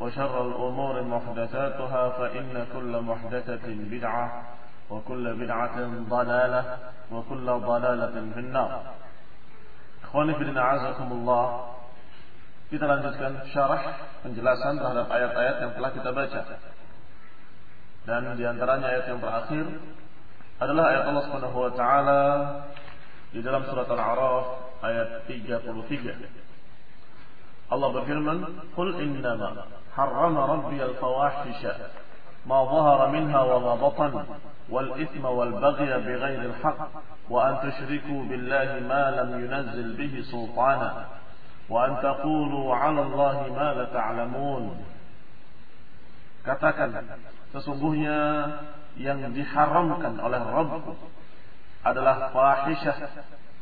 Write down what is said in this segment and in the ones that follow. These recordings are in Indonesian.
وشر الأمور محدثاتها فإن كل محدثة بدعة وكل بدعة ضلالة وكل ضلالة في النار إخواني في أعزكم الله kita lanjutkan syarah penjelasan terhadap ayat-ayat yang telah kita baca. Dan di antaranya ayat yang terakhir adalah ayat Allah Subhanahu wa taala di dalam surat Al-A'raf ayat 33. Allah berfirman, "Qul innama harrama rabbi al-fawahisha ma dhahara minha wa ma batan wal ithma wal baghya bighairi al-haqq wa an tushriku billahi ma lam yunzil bihi sultana." وأن تقولوا على الله ما لا تعلمون Katakan, sesungguhnya yang diharamkan oleh Rabbku adalah fahisyah,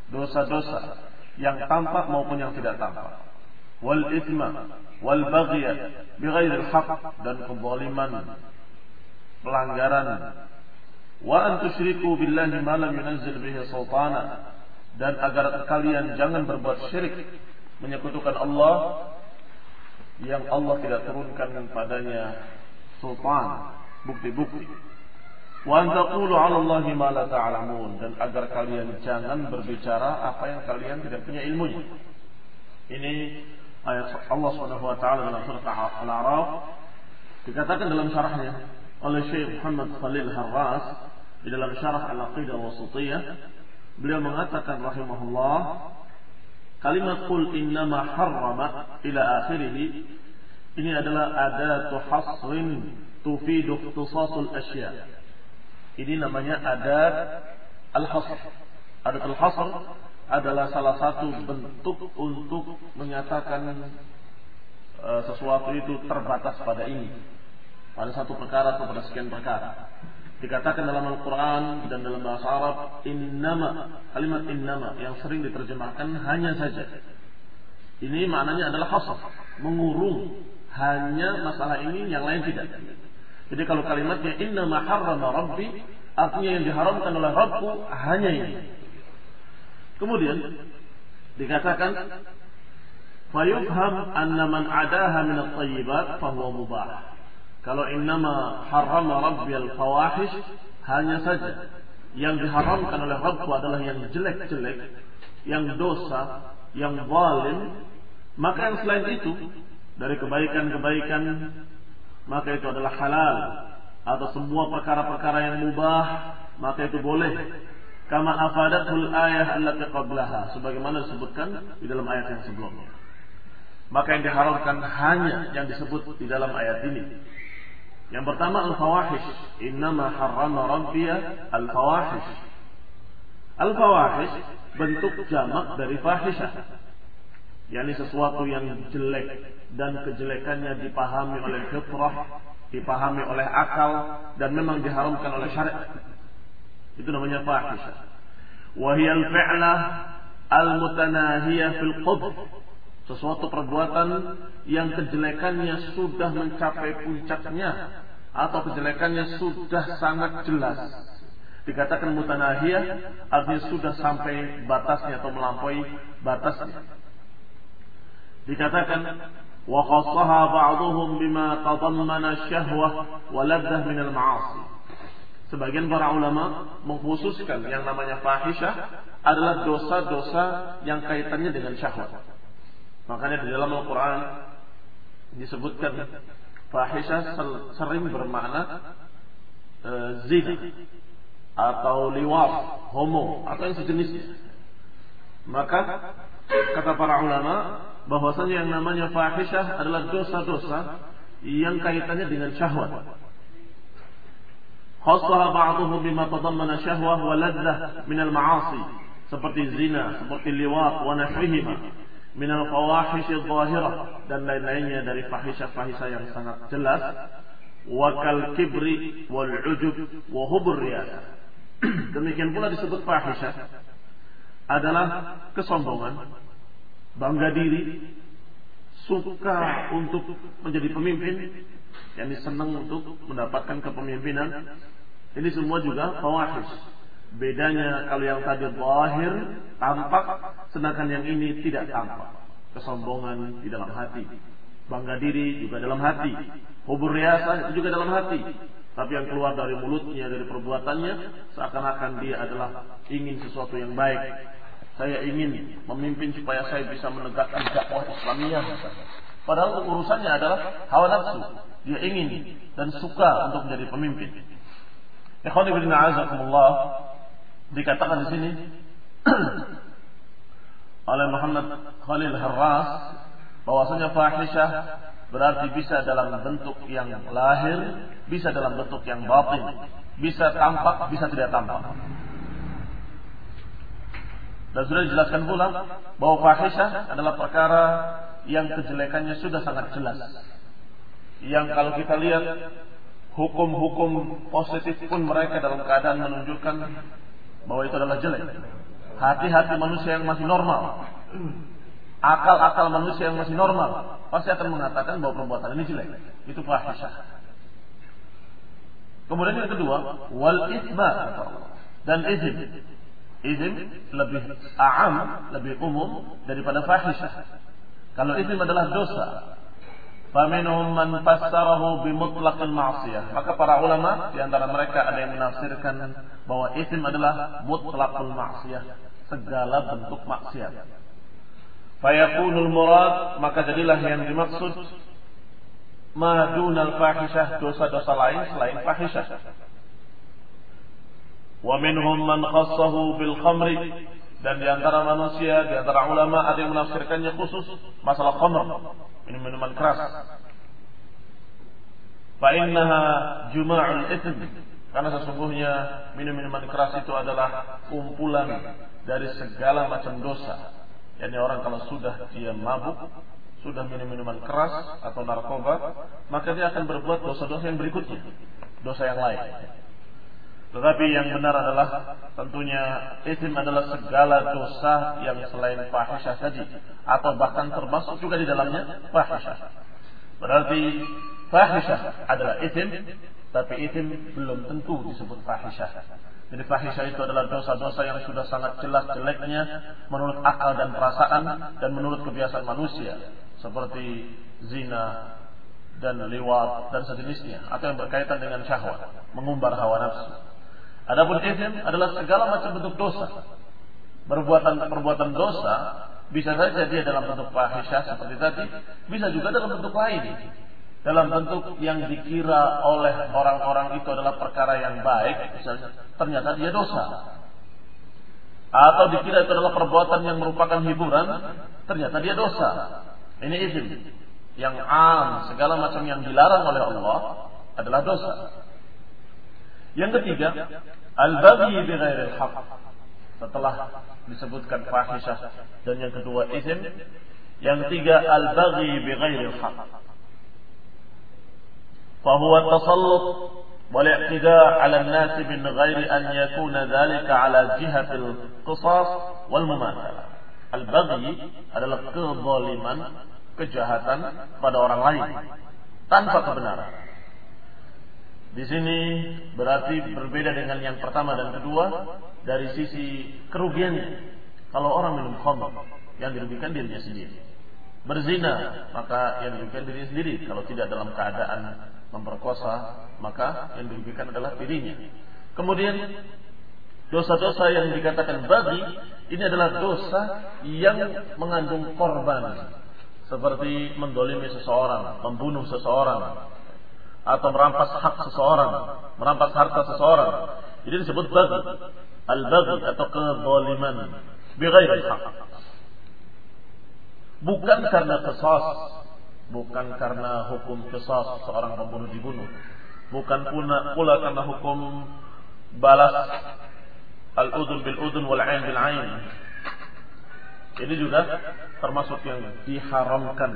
dosa-dosa yang tampak maupun yang tidak tampak. Wal ithma, wal baghya, bighairil haq dan kezaliman, pelanggaran. Wa an tusyriku billahi ma lam yunzil bihi sultana dan agar kalian jangan berbuat syirik menyekutukan Allah yang Allah tidak turunkan padanya sultan, bukti-bukti. Wa antaqulu 'ala Allahi ma la ta'lamun dan agar kalian jangan berbicara apa yang kalian tidak punya ilmunya. Ini ayat Allah Subhanahu wa taala dalam surat Al-A'raf dikatakan dalam syarahnya oleh Syekh Muhammad Khalil Harras di dalam syarah Al-Aqidah Wasithiyah beliau mengatakan rahimahullah Kalimat qul innama harrama ila akhirih ini adalah adatu hasrin tufidu ikhtisasul asya. Ini namanya adat al-hasr. Adat al-hasr adalah salah satu bentuk untuk menyatakan uh, sesuatu itu terbatas pada ini. Pada satu perkara atau pada sekian perkara. Dikatakan dalam Al-Quran dan dalam bahasa Arab innama kalimat innama yang sering diterjemahkan hanya saja. Ini maknanya adalah khasaf mengurung. Hanya masalah ini yang lain tidak. Jadi kalau kalimatnya innama harrama rabbi artinya yang diharamkan oleh Rabbku hanya ini kemudian dikatakan fayufham anna man adaha min at-tayyibat fahuwa mubah. Kalau innama harrama rabbiyal fawahish hanya saja yang diharamkan oleh Rabbku adalah yang jelek-jelek, yang dosa, yang zalim, maka yang selain itu dari kebaikan-kebaikan maka itu adalah halal. Atau semua perkara-perkara yang mubah maka itu boleh kama afadatul ayah allati qablaha sebagaimana disebutkan di dalam ayat yang sebelumnya maka yang diharamkan hanya yang disebut di dalam ayat ini yang pertama al-fawahish. Innama harrama rabbiya al-fawahish. Al-fawahish bentuk jamak dari fahisyah. yakni sesuatu yang jelek dan kejelekannya dipahami oleh fitrah, dipahami oleh akal dan memang diharamkan oleh syariat. Itu namanya fahisyah. Wahiyal fi'lah al-mutanahiyah fil qubh sesuatu perbuatan yang kejelekannya sudah mencapai puncaknya atau kejelekannya sudah sangat jelas. Dikatakan mutanahiyah artinya sudah sampai batasnya atau melampaui batasnya. Dikatakan wa khassaha ba'dhum bima tadammana syahwah wa min al-ma'asi. Sebagian para ulama mengkhususkan yang namanya fahisyah adalah dosa-dosa yang kaitannya dengan syahwat. Makanya di dalam Al-Quran disebutkan fahisyah sering bermakna e, zina atau liwat, homo atau yang sejenisnya. Maka kata para ulama bahwasanya yang namanya fahisyah adalah dosa-dosa yang kaitannya dengan syahwat. Khassaha ba'dhum bima tadammana syahwah wa ladzah min al-ma'asi. Seperti zina, seperti liwat wa min al-fawahish adh-dhahirah dan lain-lainnya dari fahisyah-fahisyah yang sangat jelas. Wa kal kibri wal ujub wa hubur riyasah Demikian pula disebut fahisyah adalah kesombongan, bangga diri, suka untuk menjadi pemimpin, yang senang untuk mendapatkan kepemimpinan. Ini semua juga fawahish. Bedanya kalau yang tadi zahir tampak, sedangkan yang ini tidak tampak. Kesombongan di dalam hati, bangga diri juga dalam hati, hubur riasa itu juga dalam hati. Tapi yang keluar dari mulutnya, dari perbuatannya, seakan-akan dia adalah ingin sesuatu yang baik. Saya ingin memimpin supaya saya bisa menegakkan dakwah Islamiyah. Padahal urusannya adalah hawa nafsu. Dia ingin dan suka untuk menjadi pemimpin. Ikhwan ibn a'azakumullah dikatakan di sini oleh Muhammad Khalil Harras bahwasanya fahisyah berarti bisa dalam bentuk yang lahir, bisa dalam bentuk yang batin, bisa tampak, bisa tidak tampak. Dan sudah dijelaskan pula bahwa fahisyah adalah perkara yang kejelekannya sudah sangat jelas. Yang kalau kita lihat hukum-hukum positif pun mereka dalam keadaan menunjukkan bahwa itu adalah jelek. Hati-hati manusia yang masih normal akal-akal manusia yang masih normal pasti akan mengatakan bahwa perbuatan ini jelek. Itu fahisyah. Kemudian yang kedua, wal isma dan izin. Izin lebih aam, lebih umum daripada fahisyah. Kalau izin adalah dosa, Faminhum man fassarahu bimutlaqil ma'siyah. Maka para ulama di antara mereka ada yang menafsirkan bahwa izin adalah mutlaqul ma'siyah, segala bentuk maksiat. Fayakunul murad maka jadilah yang dimaksud madunal fahisyah dosa-dosa lain selain fahisyah. Wa minhum man khassahu bil khamri dan di antara manusia, di antara ulama ada yang menafsirkannya khusus masalah khamr, minuman keras. Fa innaha juma'ul itsm karena sesungguhnya minum minuman keras itu adalah kumpulan dari segala macam dosa yakni orang kalau sudah dia mabuk, sudah minum minuman keras atau narkoba, maka dia akan berbuat dosa-dosa yang berikutnya, dosa yang lain. Tetapi yang benar adalah tentunya isim adalah segala dosa yang selain fahisyah tadi atau bahkan termasuk juga di dalamnya fahisyah. Berarti fahisyah adalah isim, tapi isim belum tentu disebut fahisyah. Jadi fahisyah itu adalah dosa-dosa yang sudah sangat jelas jeleknya menurut akal dan perasaan dan menurut kebiasaan manusia seperti zina dan liwat dan sejenisnya atau yang berkaitan dengan syahwat, mengumbar hawa nafsu. Adapun izin adalah segala macam bentuk dosa. Perbuatan-perbuatan dosa bisa saja dia dalam bentuk fahisyah seperti tadi, bisa juga dalam bentuk lain dalam bentuk yang dikira oleh orang-orang itu adalah perkara yang baik, ternyata dia dosa. Atau dikira itu adalah perbuatan yang merupakan hiburan, ternyata dia dosa. Ini izin. Yang am, segala macam yang dilarang oleh Allah adalah dosa. Yang ketiga, al-baghi bighairil haq. Setelah disebutkan fahisyah dan yang kedua izin, yang ketiga al-baghi bighairil haq فهو التسلط والاعتداء على الناس من غير أن يكون ذلك على جهة القصاص والمماثلة Al-baghi adalah kezaliman, kejahatan pada orang lain tanpa kebenaran. di sini berarti berbeda dengan yang pertama dan kedua dari sisi kerugiannya. Kalau orang minum khamr, yang dirugikan dirinya sendiri. Berzina, maka yang dirugikan dirinya sendiri. Kalau tidak dalam keadaan memperkosa, maka yang dirugikan adalah dirinya. Kemudian dosa-dosa yang dikatakan babi ini adalah dosa yang mengandung korban seperti mendolimi seseorang, membunuh seseorang, atau merampas hak seseorang, merampas harta seseorang. Ini disebut bagi. Al-bagi atau kezaliman bighairi hak. Bukan karena kesas, bukan karena hukum kesas seorang pembunuh dibunuh. Bukan pula, pula karena hukum balas al-udun bil udun wal ain bil ain. Ini juga termasuk yang diharamkan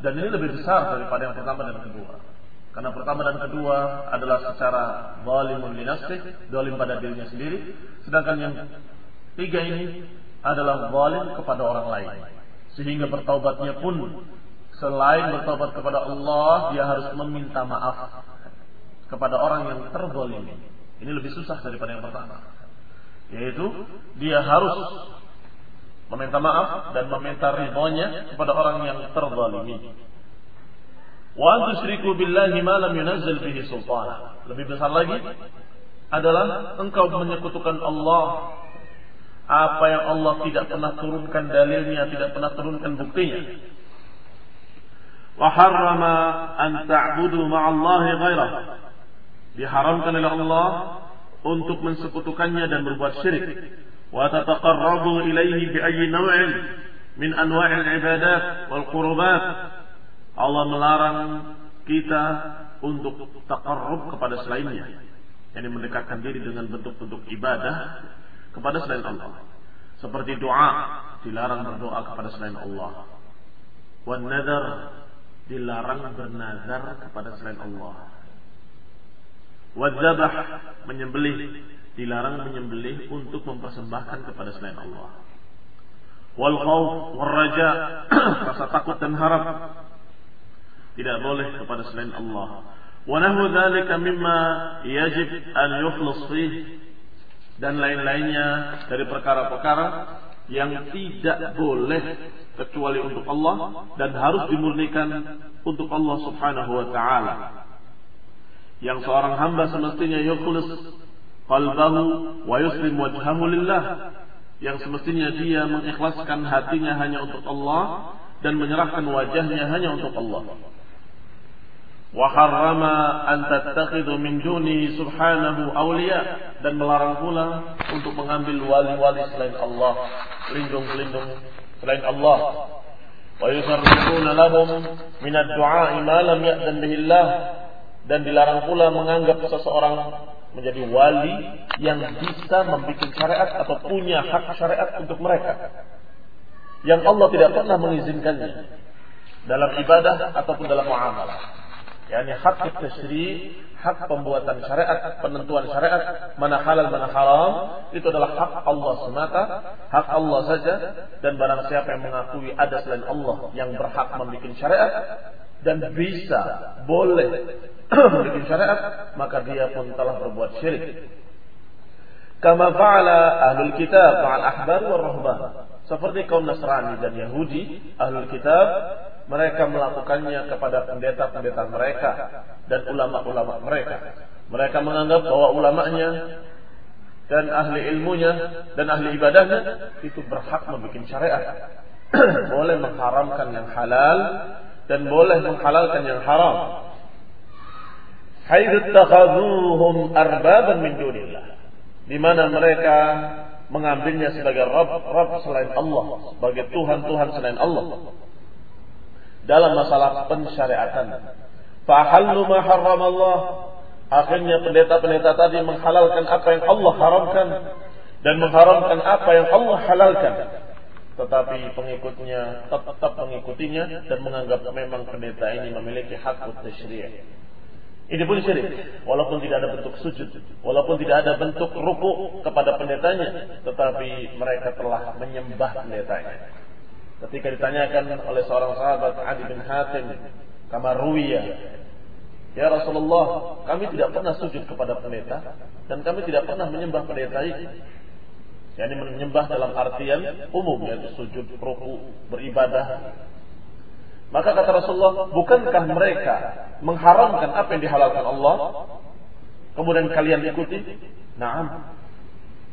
dan ini lebih besar daripada yang pertama dan kedua. Karena pertama dan kedua adalah secara zalimun li zalim pada dirinya sendiri, sedangkan yang tiga ini adalah zalim kepada orang lain. Sehingga bertaubatnya pun selain bertaubat kepada Allah, dia harus meminta maaf kepada orang yang terzalimi. Ini lebih susah daripada yang pertama. Yaitu dia harus meminta maaf dan meminta ridhonya kepada orang yang terzalimi. Wa antusriku billahi ma lam yunazzil sultana. Lebih besar lagi adalah engkau menyekutukan Allah apa yang Allah tidak pernah turunkan dalilnya, tidak pernah turunkan buktinya. Wa harrama an ta'budu ma'allahi ghairah. Diharamkan oleh Allah untuk mensekutukannya dan berbuat syirik. Wa tataqarrabu ilaihi bi naw'in min anwa'il ibadat wal qurubat Allah melarang kita untuk takarrub kepada selainnya. Yang mendekatkan diri dengan bentuk-bentuk ibadah kepada selain Allah. Seperti doa, dilarang berdoa kepada selain Allah. Wan nadar, dilarang bernazar kepada selain Allah. Wadzabah, menyembelih, dilarang menyembelih untuk mempersembahkan kepada selain Allah. Wal khawf rasa takut dan harap tidak boleh kepada selain Allah. Wa nahu dzalika mimma yajib an yukhlas fih dan lain-lainnya dari perkara-perkara yang tidak boleh kecuali untuk Allah dan harus dimurnikan untuk Allah Subhanahu wa taala. Yang seorang hamba semestinya yukhlis qalbahu wa yuslim wajhahu lillah. Yang semestinya dia mengikhlaskan hatinya hanya untuk Allah dan menyerahkan wajahnya hanya untuk Allah. وحرم أن تتخذ من دونه سبحانه أولياء dan melarang pula untuk mengambil wali-wali selain Allah, pelindung-pelindung selain Allah. Wa yusarrifuna lahum min ad-du'a ma lam ya'zan bihi Allah dan dilarang pula menganggap seseorang menjadi wali yang bisa membuat syariat atau punya hak syariat untuk mereka yang Allah tidak pernah mengizinkannya dalam ibadah ataupun dalam muamalah yakni hak tasri, hak pembuatan syariat, penentuan syariat, mana halal mana haram, itu adalah hak Allah semata, hak Allah saja dan barang siapa yang mengakui ada selain Allah yang berhak membuat syariat dan bisa boleh membuat syariat, maka dia pun telah berbuat syirik. Kama fa'ala ahlul kitab ma'al ahbar wa rahbah. Seperti kaum Nasrani dan Yahudi, ahlul kitab mereka melakukannya kepada pendeta-pendeta mereka dan ulama-ulama mereka. Mereka menganggap bahwa ulamanya dan ahli ilmunya dan ahli ibadahnya itu berhak membuat syariat. boleh mengharamkan yang halal dan boleh menghalalkan yang haram. Haitsu takhaduhum arbaban min dunillah. Di mana mereka mengambilnya sebagai Rabb, Rabb selain Allah, sebagai Tuhan-Tuhan selain Allah dalam masalah pensyariatan. Fahallu ma Allah. Akhirnya pendeta-pendeta tadi menghalalkan apa yang Allah haramkan dan mengharamkan apa yang Allah halalkan. Tetapi pengikutnya tetap mengikutinya dan menganggap memang pendeta ini memiliki hak tasyri'. Ini pun syirik. Walaupun tidak ada bentuk sujud. Walaupun tidak ada bentuk ruku kepada pendetanya. Tetapi mereka telah menyembah pendetanya. Ketika ditanyakan oleh seorang sahabat Adi bin Hatim, kamar ruwiya, Ya Rasulullah, kami tidak pernah sujud kepada pendeta dan kami tidak pernah menyembah pendeta itu. Yani menyembah dalam artian umum yaitu sujud, ruku, beribadah. Maka kata Rasulullah, bukankah mereka mengharamkan apa yang dihalalkan Allah? Kemudian kalian ikuti? Naam,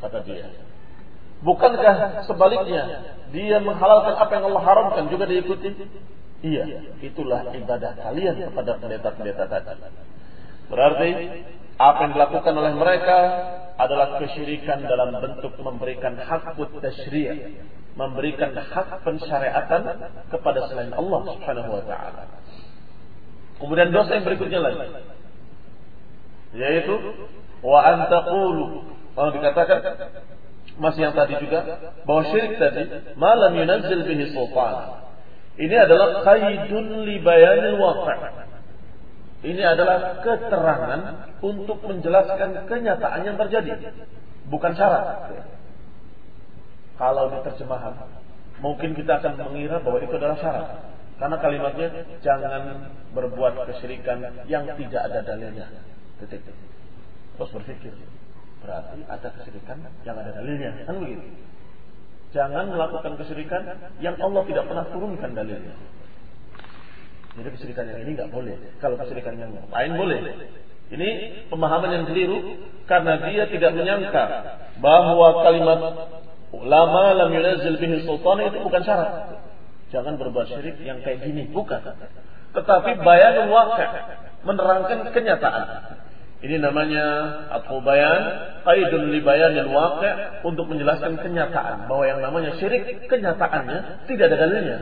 kata dia. Bukankah sebaliknya dia menghalalkan apa yang Allah haramkan juga diikuti? Iya, itulah ibadah kalian kepada pendeta-pendeta tadi. Berarti apa yang dilakukan oleh mereka adalah kesyirikan dalam bentuk memberikan hak tasyri' memberikan hak pensyariatan kepada selain Allah Subhanahu wa taala. Kemudian dosa yang berikutnya lagi yaitu wa antaqulu kalau dikatakan masih yang tadi juga bahwa syirik tadi malam yunazzil bihi sultan. Ini adalah qaidun li bayanil ini adalah keterangan untuk menjelaskan kenyataan yang terjadi. Bukan syarat. Kalau di terjemahan mungkin kita akan mengira bahwa itu adalah syarat. Karena kalimatnya jangan berbuat kesyirikan yang tidak ada dalilnya. Titik. Terus berpikir berarti ada kesyirikan yang ada dalilnya kan begitu jangan melakukan kesyirikan yang Allah tidak pernah turunkan dalilnya jadi kesyirikan yang ini nggak boleh kalau kesyirikan yang lain boleh ini pemahaman yang keliru karena dia tidak menyangka bahwa kalimat ulama lam yunazil bihi sultan itu bukan syarat. Jangan berbuat syirik yang kayak gini, bukan. Tetapi bayanul waqi' menerangkan kenyataan. Ini namanya atau bayan qaidun li bayanil untuk menjelaskan kenyataan bahwa yang namanya syirik kenyataannya tidak ada dalilnya.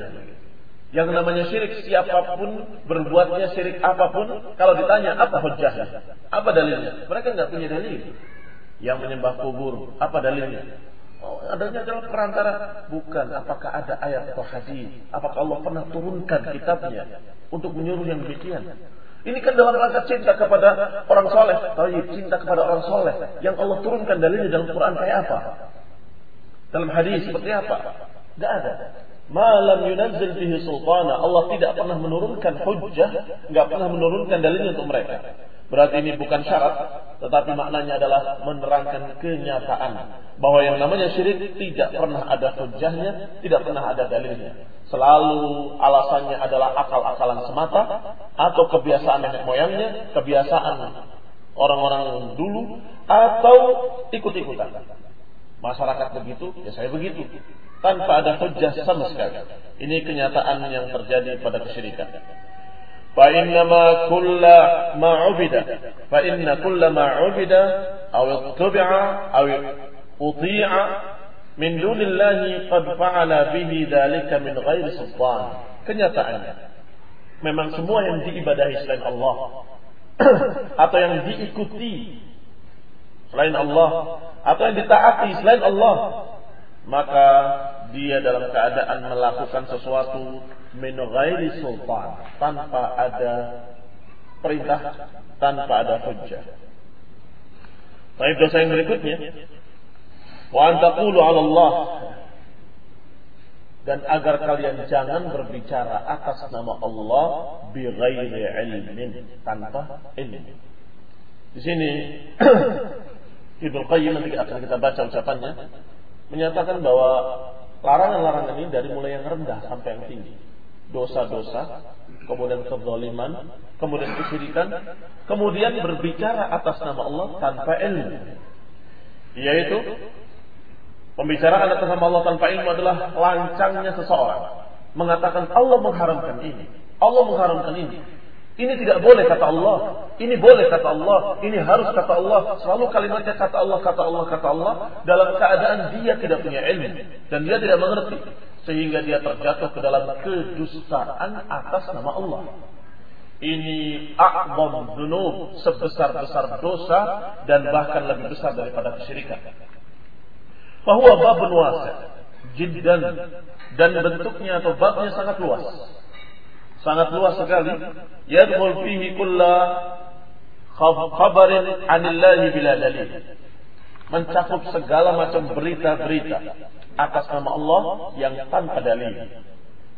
Yang namanya syirik siapa pun berbuatnya syirik apa pun kalau ditanya apa hujahnya? Apa dalilnya? Mereka nggak punya dalil. Yang menyembah kubur, apa dalilnya? Oh, adanya adalah perantara. Bukan. Apakah ada ayat atau hadis? Apakah Allah pernah turunkan kitabnya untuk menyuruh yang demikian? Ini kan dalam rangka cinta kepada orang soleh. Tayyib, cinta kepada orang soleh. Yang Allah turunkan dalilnya dalam Quran kayak apa? Dalam hadis seperti apa? Tidak ada. Malam yunazzil bihi sultana. Allah tidak pernah menurunkan hujjah. Tidak pernah menurunkan dalilnya untuk mereka. Berarti ini bukan syarat. Tetapi maknanya adalah menerangkan kenyataan. Bahwa yang namanya syirik tidak pernah ada hujjahnya. Tidak pernah ada dalilnya. Selalu alasannya adalah akal-akalan semata. Atau kebiasaan nenek moyangnya. Kebiasaan orang-orang dulu. Atau ikut-ikutan. Masyarakat begitu, ya saya begitu tanpa ada hujjah sama sekali. Ini kenyataan yang terjadi pada kesyirikan. فإنما كل ما عبد فإن كل ما عبد أو اتبع أو أطيع من دون الله قد فعل به ذلك من غير سلطان kenyataannya memang semua yang diibadahi selain Allah atau yang diikuti selain Allah atau yang ditaati selain Allah maka dia dalam keadaan melakukan sesuatu min sultan tanpa ada perintah tanpa ada hujjah. Baik dosa yang berikutnya wa antaqulu 'ala Allah dan agar kalian jangan berbicara atas nama Allah bi ghairi ilmin tanpa ilmu. Di sini Ibnu Qayyim nanti akan kita baca ucapannya menyatakan bahwa larangan-larangan ini dari mulai yang rendah sampai yang tinggi. Dosa-dosa, kemudian kezaliman, kemudian kesyirikan, kemudian berbicara atas nama Allah tanpa ilmu. Yaitu pembicaraan atas nama Allah tanpa ilmu adalah lancangnya seseorang mengatakan Allah mengharamkan ini, Allah mengharamkan ini. Ini tidak boleh kata Allah. Ini boleh kata Allah. Ini harus kata Allah. Selalu kalimatnya kata Allah, kata Allah, kata Allah. Dalam keadaan dia tidak punya ilmu. Dan dia tidak mengerti. Sehingga dia terjatuh ke dalam kedustaan atas nama Allah. Ini akbam dunub. Sebesar-besar dosa. Dan bahkan lebih besar daripada kesyirikan. Bahwa babun wasa. Jiddan. Dan bentuknya atau babnya sangat luas sangat luas sekali. Yadkhul fihi kulla khabarin anillahi bila dalil. Mencakup segala macam berita-berita atas nama Allah yang tanpa dalil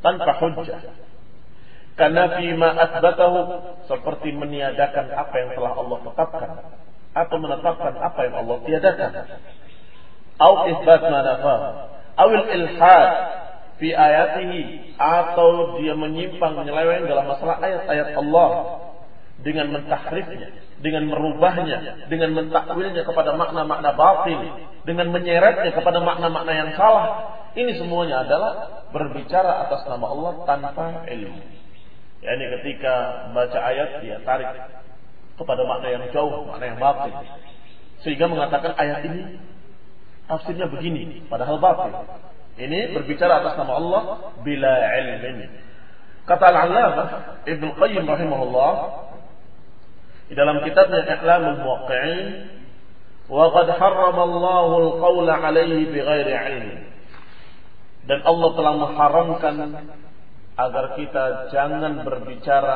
tanpa hujjah Karena fima asbatahu seperti meniadakan apa yang telah Allah tetapkan atau menetapkan apa yang Allah tiadakan. Au isbat ma Awil ilhad fi ayatihi atau dia menyimpang menyeleweng dalam masalah ayat-ayat Allah dengan mentahrifnya, dengan merubahnya, dengan mentakwilnya kepada makna-makna batin, dengan menyeretnya kepada makna-makna yang salah. Ini semuanya adalah berbicara atas nama Allah tanpa ilmu. Ya, ini ketika baca ayat dia tarik kepada makna yang jauh, makna yang batin. Sehingga mengatakan ayat ini tafsirnya begini, padahal batin. Ini berbicara atas nama Allah bila ilmin. Kata Al-Allamah Ibnu Qayyim rahimahullah di dalam kitabnya I'lamul Muwaqqi'in wa qad harrama Allahu al-qawla 'alaihi bighairi 'ilm. Dan Allah telah mengharamkan agar kita jangan berbicara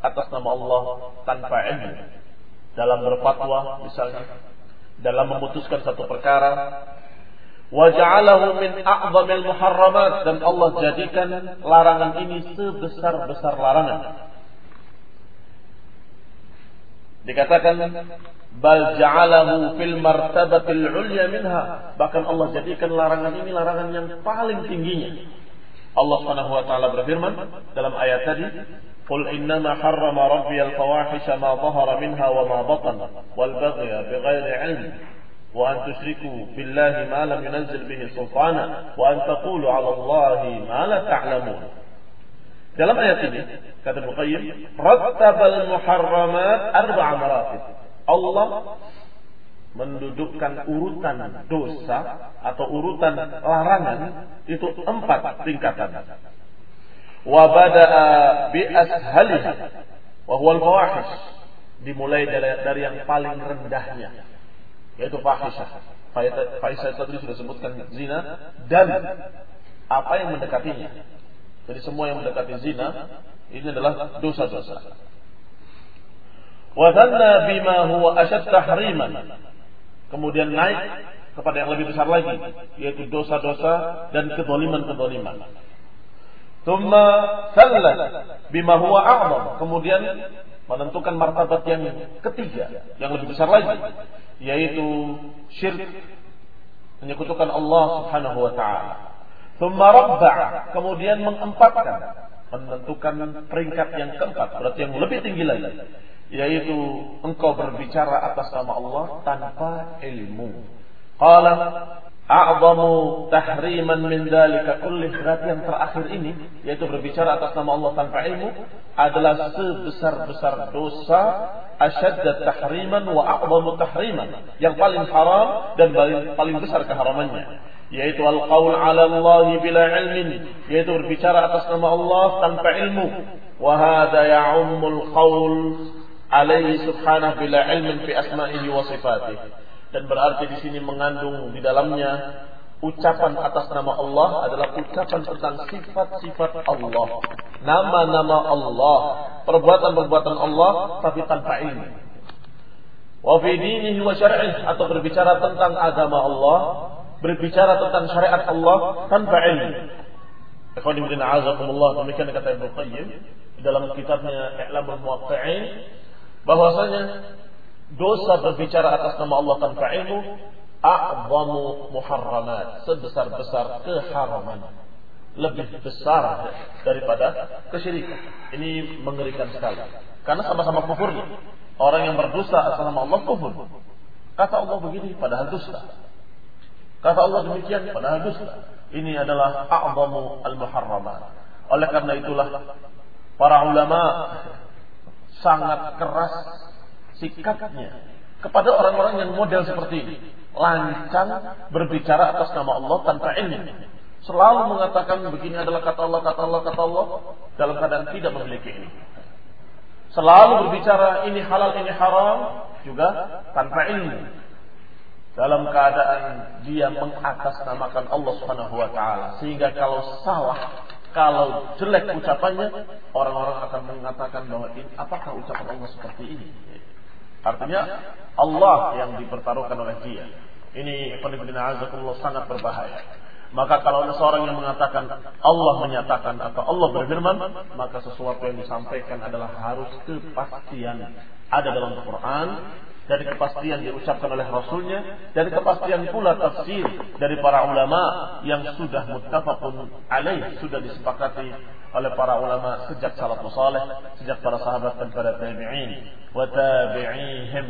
atas nama Allah tanpa ilmu. Dalam berfatwa misalnya, dalam memutuskan satu perkara, Waja'alahu min a'zamil muharramat dan Allah jadikan larangan ini sebesar-besar larangan. Dikatakan bal ja'alahu fil martabatil ulya minha. Bahkan Allah jadikan larangan ini larangan yang paling tingginya. Allah Subhanahu wa taala berfirman dalam ayat tadi, "Qul harrama rabbi al-fawahisha ma dhahara minha wa ma batana wal baghya bighairi 'ilm وأن تشركوا بالله ما لم ينزل به سلطانا وأن تقولوا على الله ما لا تعلمون Dalam ayat ini kata Bukhari, rattabal muharramat arba'a maratib. Allah mendudukkan urutan dosa atau urutan larangan itu empat tingkatan. Wa bada'a bi ashaliha wa huwa al-fawahish. Dimulai dari, dari yang paling rendahnya yaitu fahisyah. Fahisyah tadi sudah sebutkan zina dan apa yang mendekatinya. Jadi semua yang mendekati zina ini adalah dosa-dosa. Wadanna bima huwa asyad tahriman. Kemudian naik kepada yang lebih besar lagi, yaitu dosa-dosa dan kedoliman-kedoliman. Thumma sallat bima huwa a'zam. Kemudian menentukan martabat yang ketiga, yang lebih besar lagi, yaitu syirik menyekutukan Allah Subhanahu wa taala. Thumma rabba'a, kemudian mengempatkan, menentukan peringkat yang keempat, berarti yang lebih tinggi lagi, yaitu engkau berbicara atas nama Allah tanpa ilmu. Qala a'zamu tahriman min dalika kullih yang terakhir ini yaitu berbicara atas nama Allah tanpa ilmu adalah sebesar-besar dosa asyadda tahriman wa a'zamu tahriman. Yang paling haram dan paling, paling besar keharamannya yaitu al-qaul 'ala Allah bila ilmin yaitu berbicara atas nama Allah tanpa ilmu. Wa hadha ya'ummul qaul alaihi subhanahu bila ilmin fi asma'ihi wa sifatihi dan berarti di sini mengandung di dalamnya ucapan atas nama Allah adalah ucapan tentang sifat-sifat Allah, nama-nama Allah, perbuatan-perbuatan Allah tapi tanpa ilmu. Wa fi dinihi wa syar'ih atau berbicara tentang agama Allah, berbicara tentang syariat Allah tanpa ilmu. Ikhwani bin azakumullah demikian kata Ibnu Qayyim dalam kitabnya I'lamul Muwaqqi'in bahwasanya dosa berbicara atas nama Allah tanpa ilmu a'zamu muharramat sebesar-besar keharaman. Lebih besar daripada kesyirikan. Ini mengerikan sekali. Karena sama-sama kufurnya. Orang yang berdosa atas nama Allah kufur. Kata Allah begini padahal dusta. Kata Allah demikian padahal dusta. Ini adalah a'zamu al-muharramat. Oleh karena itulah para ulama sangat keras sikapnya kepada orang-orang yang model seperti ini. Lancang berbicara atas nama Allah tanpa ilmu. Selalu mengatakan begini adalah kata Allah, kata Allah, kata Allah. Dalam keadaan tidak memiliki ini. Selalu berbicara ini halal, ini haram. Juga tanpa ilmu. Dalam keadaan dia mengatasnamakan Allah Subhanahu wa taala sehingga kalau salah kalau jelek ucapannya, orang-orang akan mengatakan bahwa ini apakah ucapan Allah seperti ini? Artinya Allah yang dipertaruhkan oleh dia. Ini azakullah sangat berbahaya. Maka kalau ada seorang yang mengatakan Allah menyatakan atau Allah berfirman, maka sesuatu yang disampaikan adalah harus kepastian ada dalam Al-Quran dari kepastian diucapkan oleh Rasulnya dari kepastian pula tafsir dari para ulama yang sudah muttafaqun alaih sudah disepakati oleh para ulama sejak salafus saleh sejak para sahabat dan para tabi'in wa tabi'ihim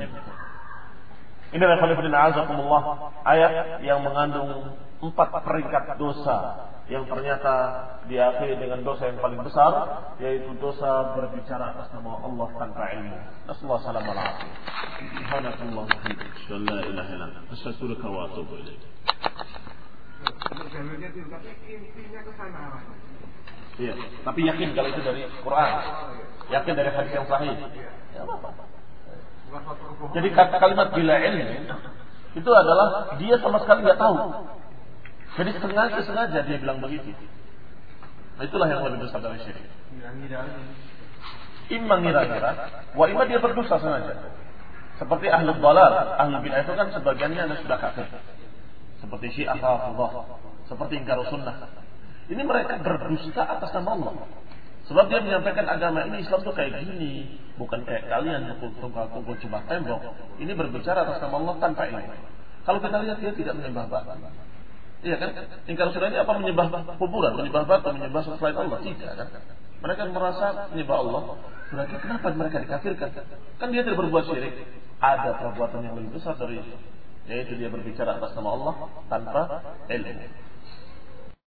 ini adalah ayat yang mengandung empat peringkat dosa yang ternyata diakhiri dengan dosa yang paling besar yaitu dosa berbicara atas nama Allah tanpa ilmu. Nasallahu salam alaihi. Subhanallah wa la ilaha illa anta astaghfiruka wa atubu ilaik. Iya, tapi yakin kalau itu dari Quran. Yakin dari hadis yang sahih. Ya apa? Jadi kalimat bila ilmu itu adalah dia sama sekali nggak tahu jadi sengaja sengaja dia bilang begitu. Nah, itulah yang lebih besar dari syirik. Imam ngira-ngira, wa imma dia berdosa sengaja. Seperti ahlu dalal, ahlu bid'ah itu kan sebagiannya sudah kafir. Seperti Syiah Allah, seperti ingkar sunnah. Ini mereka berdusta atas nama Allah. Sebab dia menyampaikan agama ini Islam tuh kayak gini, bukan kayak kalian tunggal-tunggal cuma tembok. Ini berbicara atas nama Allah tanpa ilmu. Kalau kita lihat dia tidak menyembah batu. Iya kan? Ingkar sunnah ini apa menyembah kuburan, menyembah batu, menyembah selain Allah? Tidak kan? Mereka merasa menyembah Allah. Berarti kenapa mereka dikafirkan? Kan dia tidak berbuat syirik. Ada perbuatan yang lebih besar dari itu. Yaitu dia berbicara atas nama Allah tanpa ilmu.